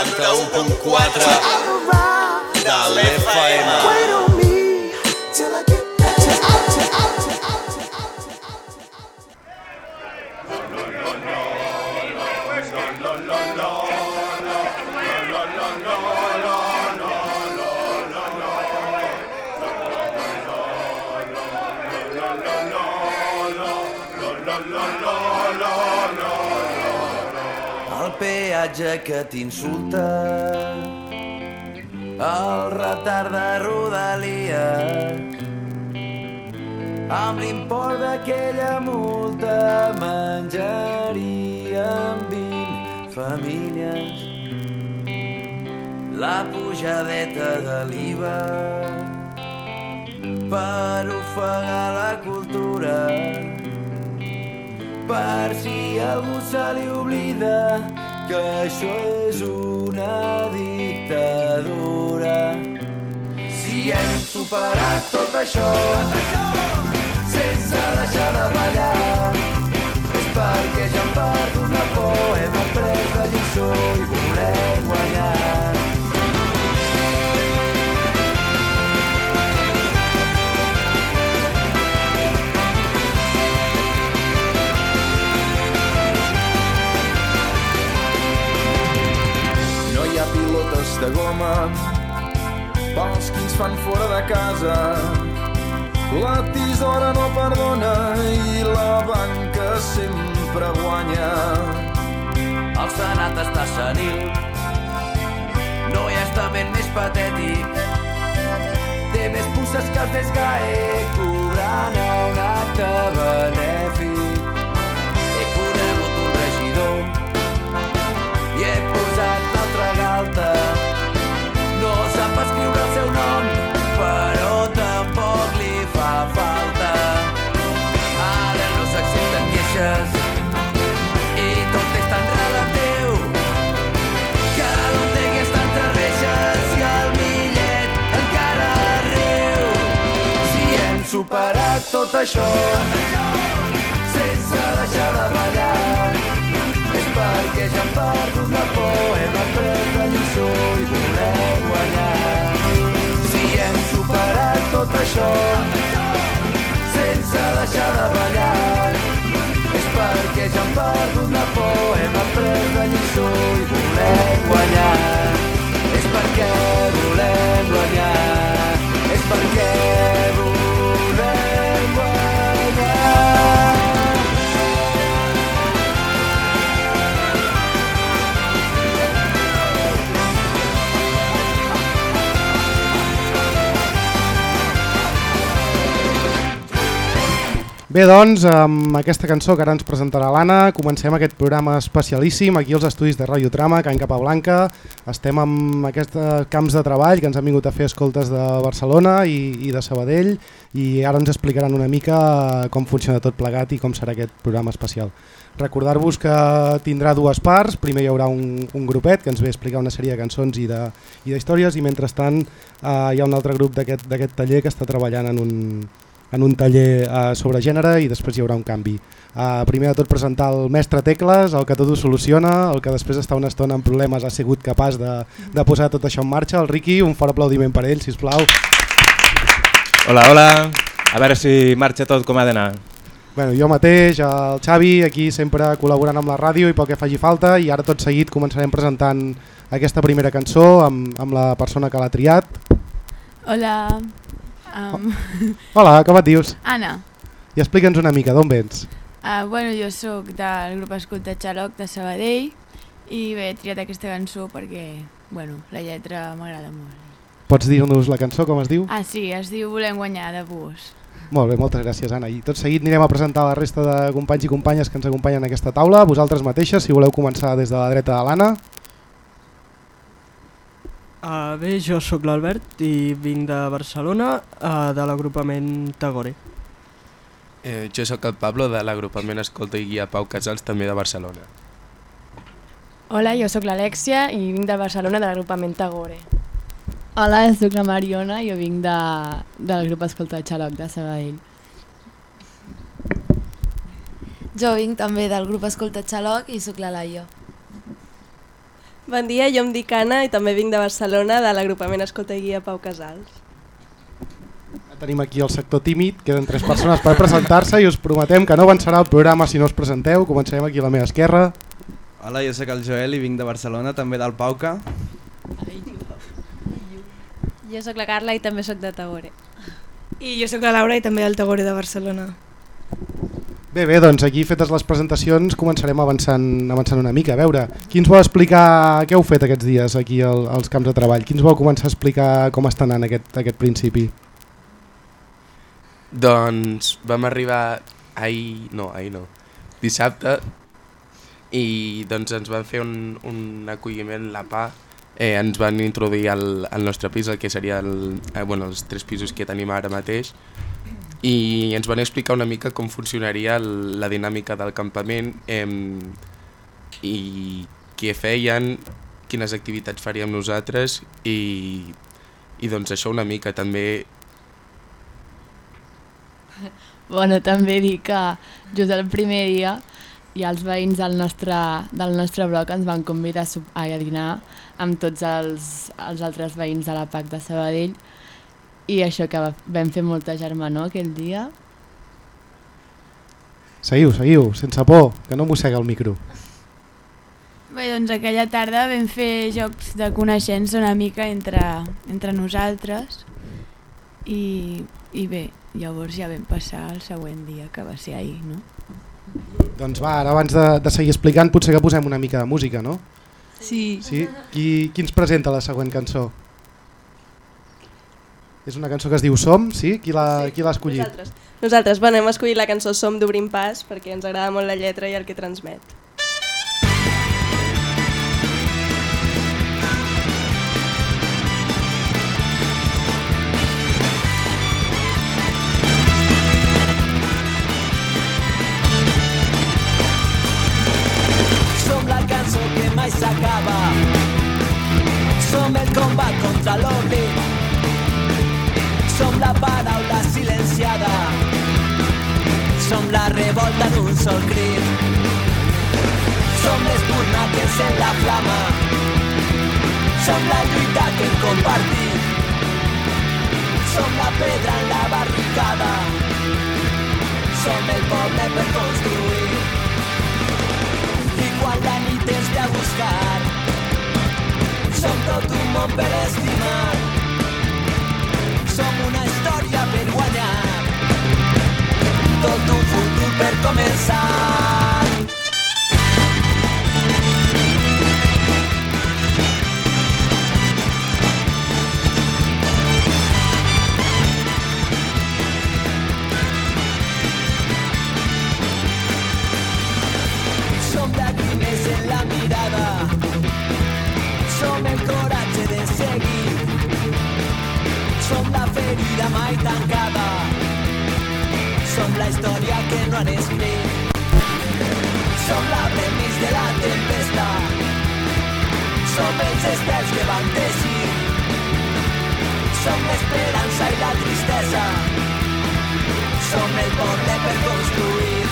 91.4 de l'FM. El peatge que t'insulta. El retard de Rodalies Amb l'import d'aquella multa menjaríem 20 famílies. La pujadeta de l'IVA per ofegar la cultura. Per si algú se li oblida que això és una dictadura. Si hem superat tot això sense deixar de ballar és perquè ja hem perdut la por, hem après la lliçó i volem guanyar. De goma pels qui ens fan fora de casa. La tisora no perdona i la banca sempre guanya. El senat està senil, no hi ha estament més patètic. Té més puces que el desgae cobrant a un acte benèfic. Tot això sense deixar de ballar és perquè ja hem perdut la por, hem après la lliçó i volem guanyar. Si hem superat tot això sense deixar de ballar és perquè ja hem perdut la por, hem après la lliçó i volem guanyar. És perquè Bé, doncs, amb aquesta cançó que ara ens presentarà l'Anna, comencem aquest programa especialíssim aquí als estudis de Radio Trama, Can Capablanca. Estem amb aquests camps de treball que ens han vingut a fer escoltes de Barcelona i, i de Sabadell i ara ens explicaran una mica com funciona tot plegat i com serà aquest programa especial. Recordar-vos que tindrà dues parts, primer hi haurà un, un grupet que ens ve a explicar una sèrie de cançons i de- i d'històries i, i mentrestant eh, hi ha un altre grup d'aquest taller que està treballant en un, en un taller eh, sobre gènere i després hi haurà un canvi. Eh, primer de tot presentar el mestre Tecles, el que tot ho soluciona, el que després està una estona en problemes ha sigut capaç de, de posar tot això en marxa. El Riqui, un fort aplaudiment per ell, si plau. Hola, hola. A veure si marxa tot com ha d'anar. Bueno, jo mateix, el Xavi, aquí sempre col·laborant amb la ràdio i pel que faci falta i ara tot seguit començarem presentant aquesta primera cançó amb, amb la persona que l'ha triat. Hola. Um, Hola, com et dius? Anna. I explica'ns una mica, d'on vens? Uh, bueno, jo sóc del grup Escolta Xaloc de Sabadell i bé, he triat aquesta cançó perquè bueno, la lletra m'agrada molt. Pots dir-nos la cançó, com es diu? Ah, sí, es diu Volem guanyar de bus. Molt bé, moltes gràcies Anna. I tot seguit anirem a presentar la resta de companys i companyes que ens acompanyen en aquesta taula. Vosaltres mateixes, si voleu començar des de la dreta de l'Anna. Uh, bé, jo sóc l'Albert i vinc de Barcelona, uh, de l'agrupament Tagore. Eh, jo sóc el Pablo de l'agrupament Escolta i Guia Pau Casals, també de Barcelona. Hola, jo sóc l'Alexia i vinc de Barcelona de l'agrupament Tagore. Hola, sóc la Mariona i jo vinc de, del grup Escolta Xaloc de Sabadell. Jo vinc també del grup Escolta Xaloc i sóc la Laia. Bon dia, jo em dic Anna i també vinc de Barcelona, de l'agrupament Escolta i Guia Pau Casals. Tenim aquí el sector tímid, queden tres persones per presentar-se i us prometem que no avançarà el programa si no us presenteu. Començarem aquí a la meva esquerra. Hola, jo sóc el Joel i vinc de Barcelona, també del Pauca. Jo sóc la Carla i també sóc de Tagore. I jo sóc la Laura i també del Tagore de Barcelona. Bé, bé, doncs aquí fetes les presentacions començarem avançant, avançant una mica. A veure, qui ens vol explicar què heu fet aquests dies aquí al, als camps de treball? Qui ens vol començar a explicar com està anant aquest, aquest principi? Doncs vam arribar ahir, no, ahir no, dissabte i doncs ens van fer un, un acolliment la PA, eh, ens van introduir al, al nostre pis, el que seria el, eh, bueno, els tres pisos que tenim ara mateix i ens van explicar una mica com funcionaria la dinàmica del campament eh, i què feien, quines activitats faríem nosaltres i, i doncs això una mica també. Bueno, també dir que just el primer dia i els veïns del nostre, del nostre bloc ens van convidar a, a dinar amb tots els, els altres veïns de la PAC de Sabadell i això que va- vam fer molta germanor aquell dia. Seguiu, seguiu, sense por, que no mossega el micro. Bé, doncs aquella tarda vam fer jocs de coneixença una mica entre, entre nosaltres i, i bé, llavors ja vam passar al següent dia, que va ser ahir, no? Doncs va, ara abans de, de seguir explicant potser que posem una mica de música, no? Sí. sí? Qui, qui ens presenta la següent cançó? És una cançó que es diu Som, sí? Qui l'ha sí, escollit? Nosaltres. Nosaltres, bueno, hem escollit la cançó Som d'Obrim Pas perquè ens agrada molt la lletra i el que transmet. Som la cançó que mai s'acaba. Som el combat contra l'oblit. Som la revolta d'un sol crit. Som l'espurna que encén la flama. Som la lluita que hem compartit. Som la pedra en la barricada. Som el poble per construir. I quan la nit ens ve a buscar Som tot un món per estimar futur escrit Som la permís de la tempesta Som els estels que van teixir Som l'esperança i la tristesa Som el poble per construir.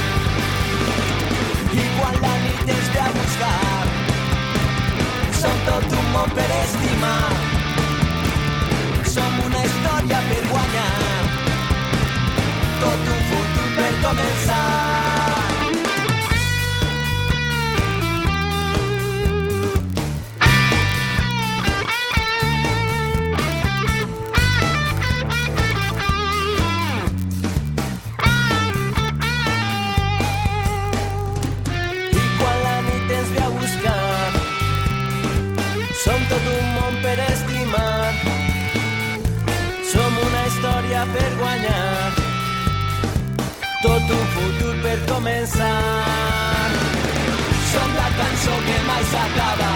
I quan la nit ens a buscar. Som tot un món per estimar. Som una història per guanyar futur per començar Som la cançó que mai s'acaba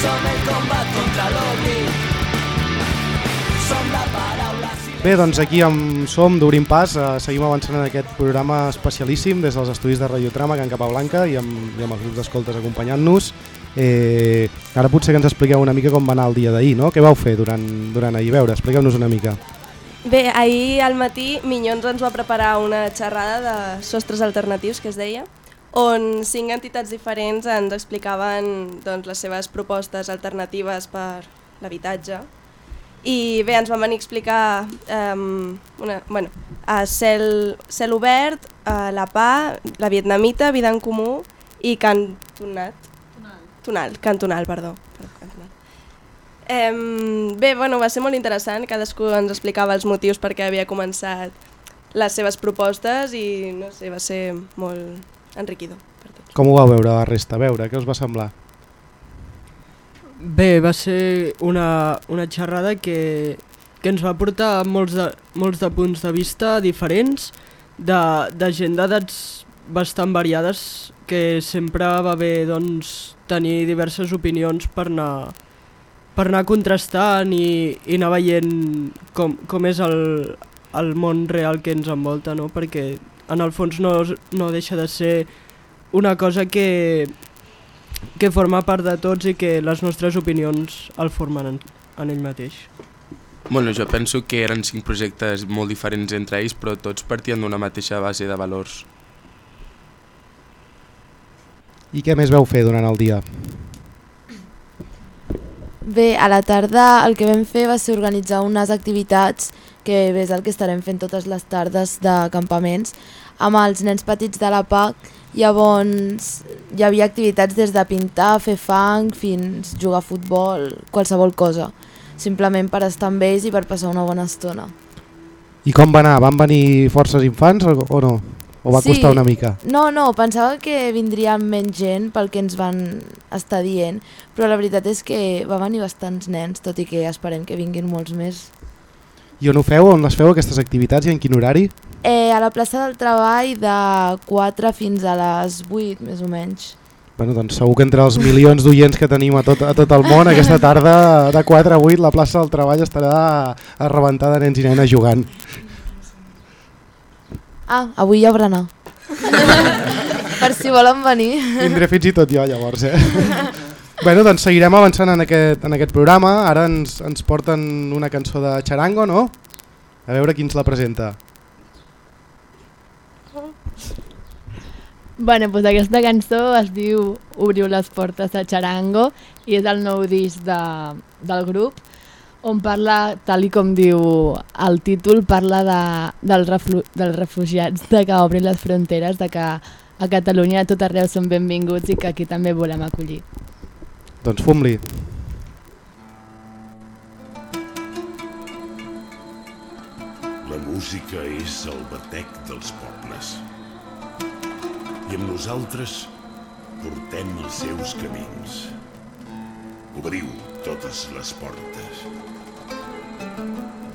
Som el combat contra l'oblit Som la paraula Bé, doncs aquí amb Som d'Obrim Pas, eh, seguim avançant en aquest programa especialíssim des dels estudis de Radiotrama, Can Capablanca i amb, i amb els grups d'escoltes acompanyant-nos. Eh, ara potser que ens expliqueu una mica com va anar el dia d'ahir, no? Què vau fer durant, durant ahir? A veure, expliqueu-nos una mica. Bé, ahir al matí Minyons ens va preparar una xerrada de sostres alternatius, que es deia, on cinc entitats diferents ens explicaven doncs, les seves propostes alternatives per l'habitatge. I bé, ens van venir a explicar um, una, bueno, a Cel, Cel Obert, a La Pa, la Vietnamita, Vida en Comú i Cantonat. Tonal. Tonal, Cantonal, perdó. Cantonal. Bé, bueno, va ser molt interessant, cadascú ens explicava els motius perquè havia començat les seves propostes i no sé, va ser molt enriquidor. Com ho va veure la resta? A veure, què us va semblar? Bé, va ser una, una xerrada que, que ens va portar molts de, molts de punts de vista diferents, de, de gent d'edats bastant variades, que sempre va bé doncs, tenir diverses opinions per anar, per anar contrastant i, i anar veient com, com és el, el món real que ens envolta, no? perquè en el fons no, no deixa de ser una cosa que, que forma part de tots i que les nostres opinions el formen en, en ell mateix. Bueno, jo penso que eren cinc projectes molt diferents entre ells, però tots partien d'una mateixa base de valors. I què més veu fer durant el dia? Bé, a la tarda el que vam fer va ser organitzar unes activitats que és el que estarem fent totes les tardes de campaments amb els nens petits de la PAC Llavors hi havia activitats des de pintar, fer fang, fins jugar a futbol, qualsevol cosa. Simplement per estar amb ells i per passar una bona estona. I com va anar? Van venir forces infants o no? O va sí. costar una mica? No, no, pensava que vindria menys gent pel que ens van estar dient, però la veritat és que va venir bastants nens, tot i que esperem que vinguin molts més. I on ho feu? On les feu aquestes activitats i en quin horari? Eh, a la plaça del Treball de 4 fins a les 8, més o menys. Bueno, doncs segur que entre els milions d'oients que tenim a tot, a tot el món, aquesta tarda de 4 a 8 la plaça del Treball estarà a rebentar de nens i nenes jugant. Ah, avui hi ha berenar. per si volen venir. Vindré fins i tot jo llavors, eh? bueno, doncs seguirem avançant en aquest, en aquest programa. Ara ens, ens porten una cançó de Charango, no? A veure qui ens la presenta. Bueno, pues aquesta cançó es diu Obriu les portes a Charango i és el nou disc de, del grup on parla, tal i com diu el títol, parla de, del reflu, dels refugiats, de que obrin les fronteres, de que a Catalunya a tot arreu són benvinguts i que aquí també volem acollir. Doncs fum-li. La música és el batec dels pobles. I amb nosaltres portem els seus camins. Obriu totes les portes.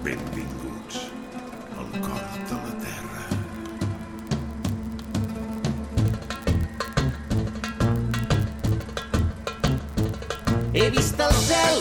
Benvinguts al cor de la terra. He vist el cel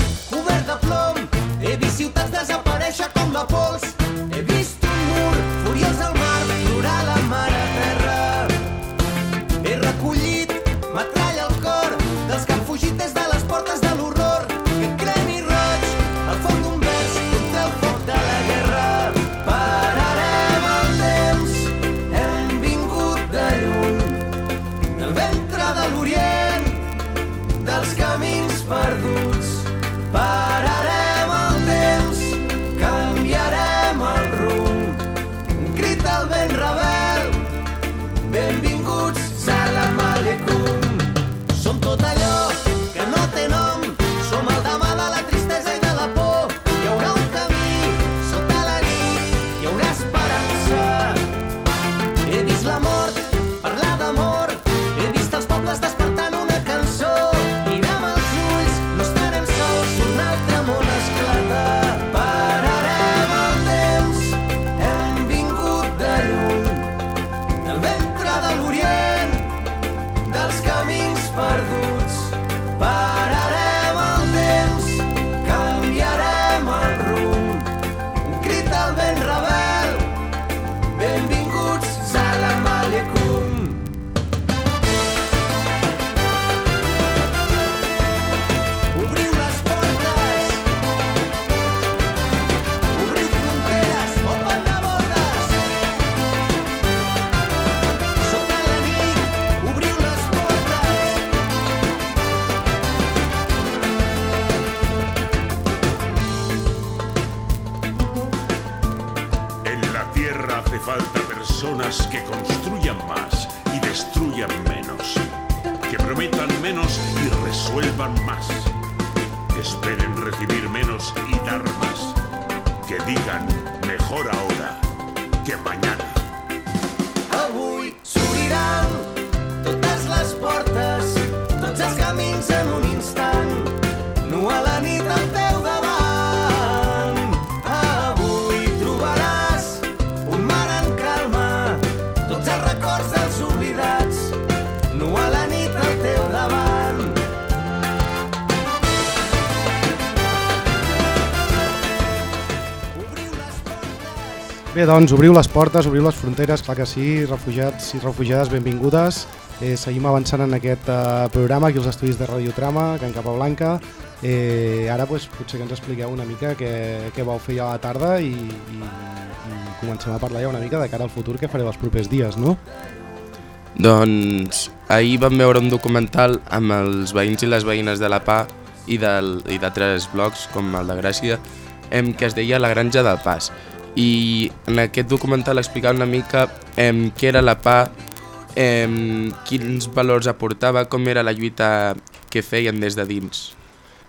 Bé, doncs, obriu les portes, obriu les fronteres, clar que sí, refugiats i refugiades, benvingudes. Eh, seguim avançant en aquest eh, programa aquí als estudis de Radiotrama, Can Capablanca. Eh, ara pues, potser que ens expliqueu una mica què, què vau fer ja a la tarda i, i, i comencem a parlar ja una mica de cara al futur que fareu els propers dies, no? Doncs ahir vam veure un documental amb els veïns i les veïnes de la PA i d'altres blocs, com el de Gràcia, em, que es deia La Granja del Pas. I en aquest documental explicava una mica em, què era la PA, em, quins valors aportava, com era la lluita que feien des de dins.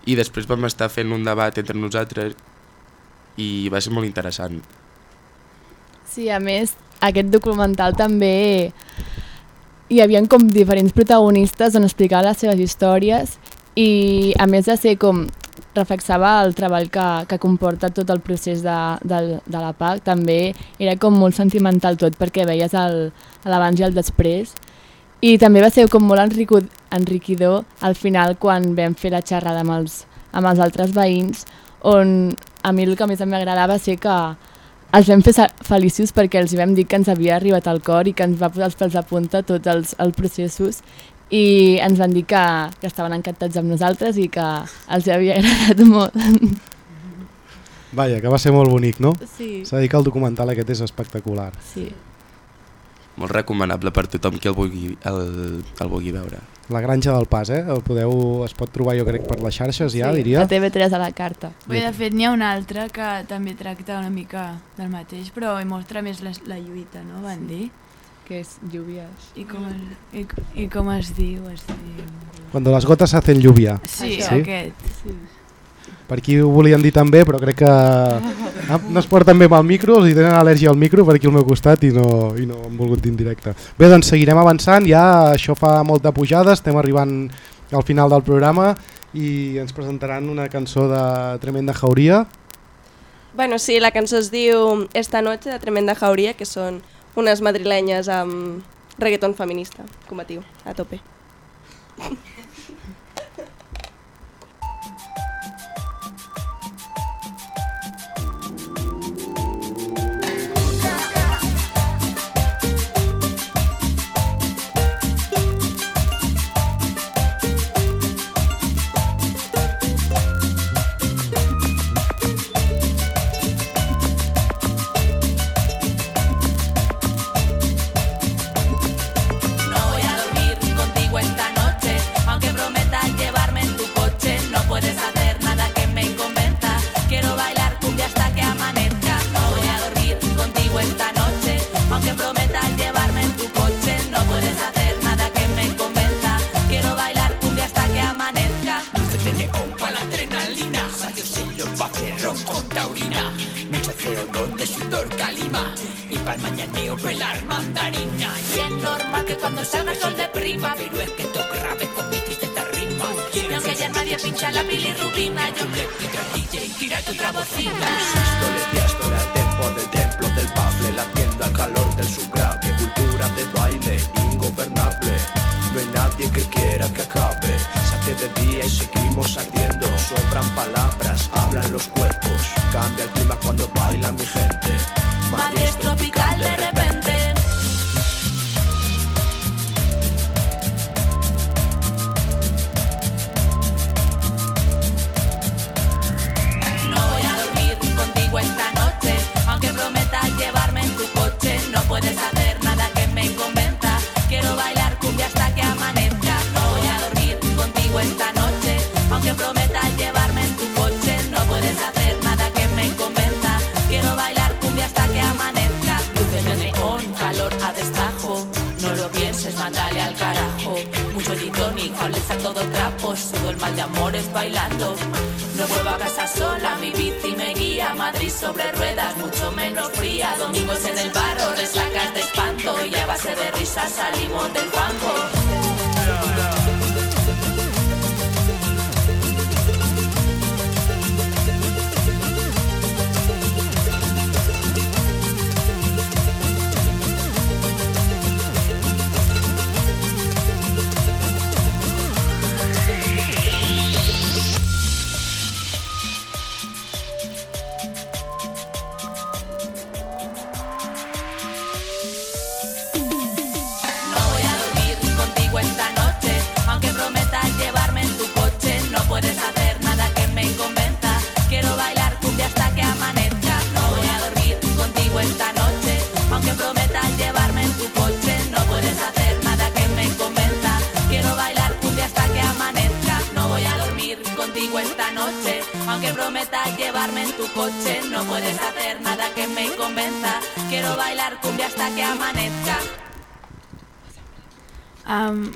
I després vam estar fent un debat entre nosaltres i va ser molt interessant. Sí, a més, aquest documental també hi havia com diferents protagonistes on explicaven les seves històries i a més de ser com reflexava el treball que, que comporta tot el procés de, de, de la PAC, també era com molt sentimental tot perquè veies l'abans i el després. I també va ser com molt enrico, enriquidor al final quan vam fer la xerrada amb els, amb els altres veïns on a mi el que més m'agradava ser que els vam fer feliços perquè els vam dir que ens havia arribat al cor i que ens va posar els pèls a punta tots els, els processos i ens van dir que, que estaven encantats amb nosaltres i que els havia agradat molt. Vaja, que va ser molt bonic, no? Sí. S'ha de dir que el documental aquest és espectacular. Sí. Molt recomanable per tothom qui el vulgui, el, el vulgui veure. La granja del pas, eh? El podeu, es pot trobar jo crec per les xarxes ja, sí, diria. A TV3 a la carta. Bé, de fet, n'hi ha una altra que també tracta una mica del mateix, però mostra més la, la lluita, no? Van dir. Que és lluvies. I com, es, i, I com es diu? Es diu... Cuando las gotas hacen lluvia. Sí, sí? aquest. Sí. Per aquí ho volíem dir també, però crec que ah, no es porten bé amb el micro, els hi tenen al·lèrgia al micro per aquí al meu costat i no, i no han volgut dir en directe. Bé, doncs seguirem avançant, ja això fa molta pujada, estem arribant al final del programa i ens presentaran una cançó de Tremenda Jauria. Bueno, sí, la cançó es diu Esta noche de Tremenda Jauria, que són unes madrilenyes amb reggaeton feminista, combatiu, a tope. Para el pelar mandarina Y es normal que cuando salga el sol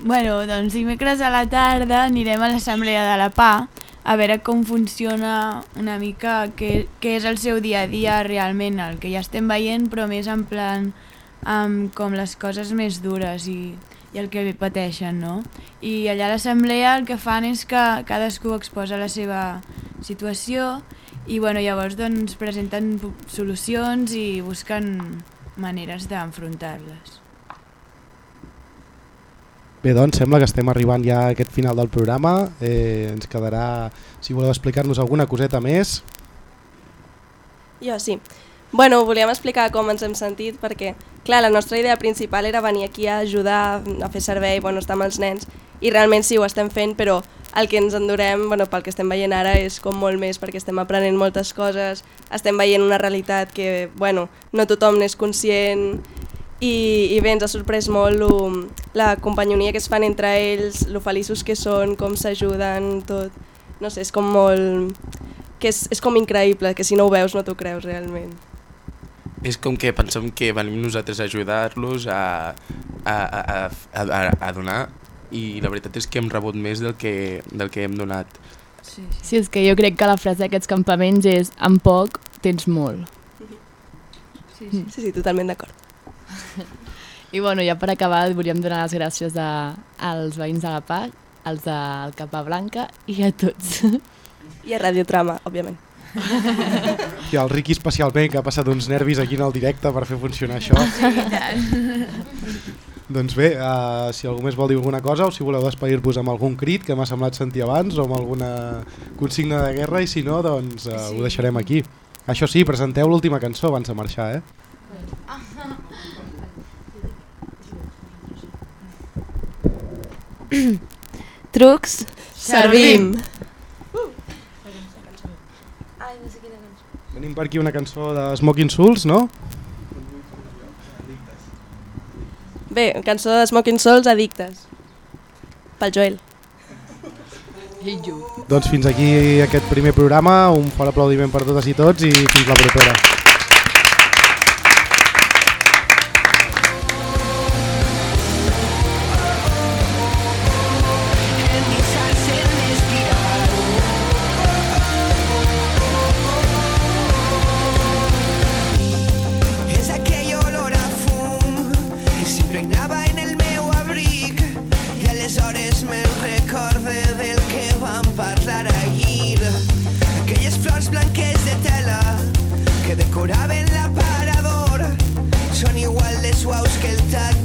bueno, doncs dimecres a la tarda anirem a l'assemblea de la PA a veure com funciona una mica què, què és el seu dia a dia realment, el que ja estem veient, però més en plan um, com les coses més dures i, i el que pateixen, no? I allà a l'assemblea el que fan és que cadascú exposa la seva situació i bueno, llavors doncs presenten solucions i busquen maneres d'enfrontar-les. Bé, doncs sembla que estem arribant ja a aquest final del programa. Eh, ens quedarà, si voleu explicar-nos alguna coseta més. Jo sí. Bueno, volíem explicar com ens hem sentit perquè, clar, la nostra idea principal era venir aquí a ajudar, a fer servei, bueno, estar amb els nens, i realment sí, ho estem fent, però el que ens endurem, bueno, pel que estem veient ara, és com molt més, perquè estem aprenent moltes coses, estem veient una realitat que, bueno, no tothom n'és conscient, i, i bé, ens ha sorprès molt lo, la companyonia que es fan entre ells, lo feliços que són, com s'ajuden, tot. No sé, és com molt... que és, és com increïble, que si no ho veus no t'ho creus realment. És com que pensem que venim nosaltres a ajudar-los a, a, a, a, a, a donar i la veritat és que hem rebut més del que, del que hem donat. Sí, Sí, és que jo crec que la frase d'aquests campaments és amb poc tens molt. Sí, sí, sí, sí totalment d'acord. I bueno, ja per acabar volíem donar les gràcies a, als veïns de la PAC, als del Capablanca i a tots. I a Radiotrama, òbviament. I el Riqui especialment, que ha passat uns nervis aquí en el directe per fer funcionar això. doncs bé, uh, si algú més vol dir alguna cosa o si voleu despedir-vos amb algun crit que m'ha semblat sentir abans o amb alguna consigna de guerra i si no, doncs uh, Sí. ho deixarem aquí. Això sí, presenteu l'última cançó abans de marxar, eh? Trucs. Servim. Ai, no sé quina cançó. Tenim per aquí una cançó de Smoking Souls, no? Bé, cançó de Smoking Souls, Addictes. Pel Joel. I jo. Doncs fins aquí aquest primer programa, un fort aplaudiment per totes i tots i fins la propera. Que s'impregnava en el meu abric i aleshores me'n recorde del que vam parlar ahir. Aquelles flors blanques de tela que decoraven l'aparador són igual de suaus que el tacte